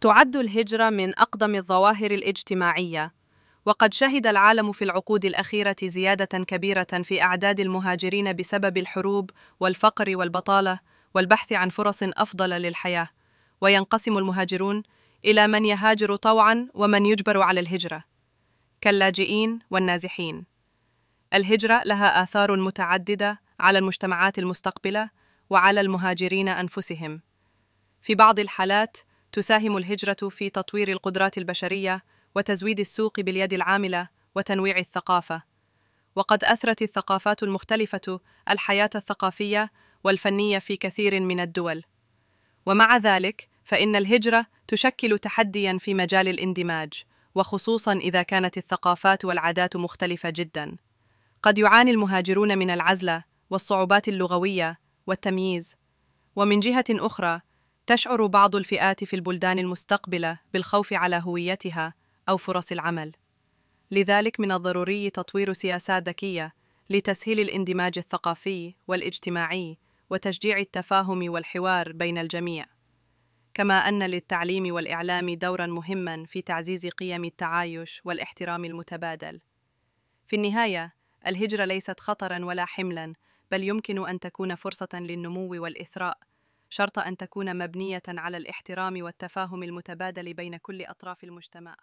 تعد الهجرة من أقدم الظواهر الاجتماعية، وقد شهد العالم في العقود الأخيرة زيادة كبيرة في أعداد المهاجرين بسبب الحروب والفقر والبطالة والبحث عن فرص أفضل للحياة، وينقسم المهاجرون إلى من يهاجر طوعًا ومن يجبر على الهجرة، كاللاجئين والنازحين. الهجرة لها آثار متعددة على المجتمعات المستقبلة وعلى المهاجرين أنفسهم. في بعض الحالات تساهم الهجرة في تطوير القدرات البشرية وتزويد السوق باليد العاملة وتنويع الثقافة. وقد أثرت الثقافات المختلفة الحياة الثقافية والفنية في كثير من الدول. ومع ذلك فإن الهجرة تشكل تحديًا في مجال الاندماج، وخصوصًا إذا كانت الثقافات والعادات مختلفة جدًا. قد يعاني المهاجرون من العزلة والصعوبات اللغوية والتمييز. ومن جهة أخرى تشعر بعض الفئات في البلدان المستقبلة بالخوف على هويتها أو فرص العمل. لذلك من الضروري تطوير سياسات ذكية لتسهيل الاندماج الثقافي والاجتماعي وتشجيع التفاهم والحوار بين الجميع. كما أن للتعليم والإعلام دورا مهما في تعزيز قيم التعايش والاحترام المتبادل. في النهاية الهجرة ليست خطرا ولا حملا بل يمكن أن تكون فرصة للنمو والإثراء شرط أن تكون مبنية على الاحترام والتفاهم المتبادل بين كل أطراف المجتمع.